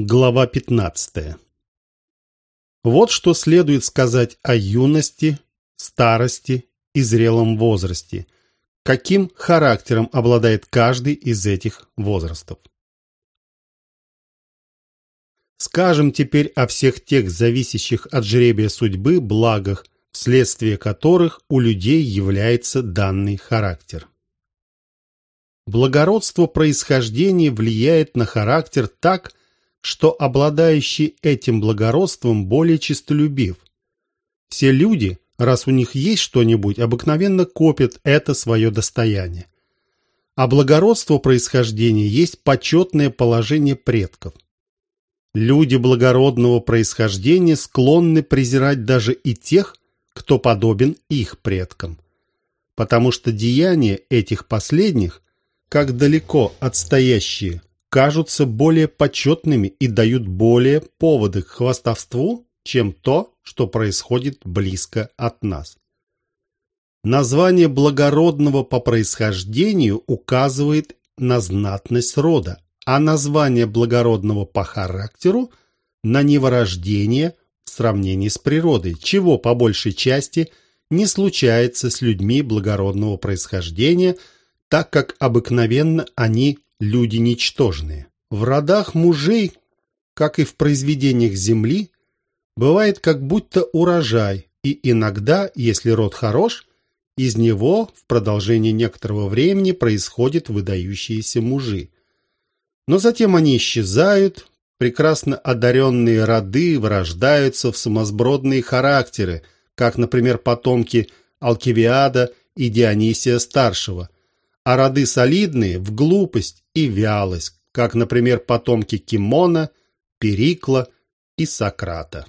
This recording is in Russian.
Глава 15. Вот что следует сказать о юности, старости и зрелом возрасте. Каким характером обладает каждый из этих возрастов. Скажем теперь о всех тех зависящих от жребия судьбы благах, вследствие которых у людей является данный характер. Благородство происхождения влияет на характер так, что обладающий этим благородством более честолюбив. Все люди, раз у них есть что-нибудь, обыкновенно копят это свое достояние. А благородство происхождения есть почетное положение предков. Люди благородного происхождения склонны презирать даже и тех, кто подобен их предкам, потому что деяния этих последних, как далеко отстоящие кажутся более почетными и дают более поводы к хвастовству, чем то, что происходит близко от нас. Название благородного по происхождению указывает на знатность рода, а название благородного по характеру – на неворождение в сравнении с природой, чего по большей части не случается с людьми благородного происхождения, так как обыкновенно они люди ничтожные. В родах мужей, как и в произведениях земли, бывает как будто урожай, и иногда, если род хорош, из него в продолжении некоторого времени происходят выдающиеся мужи. Но затем они исчезают, прекрасно одаренные роды вырождаются в сумасбродные характеры, как, например, потомки Алкивиада и Дионисия Старшего – а роды солидные в глупость и вялость, как, например, потомки Кимона, Перикла и Сократа.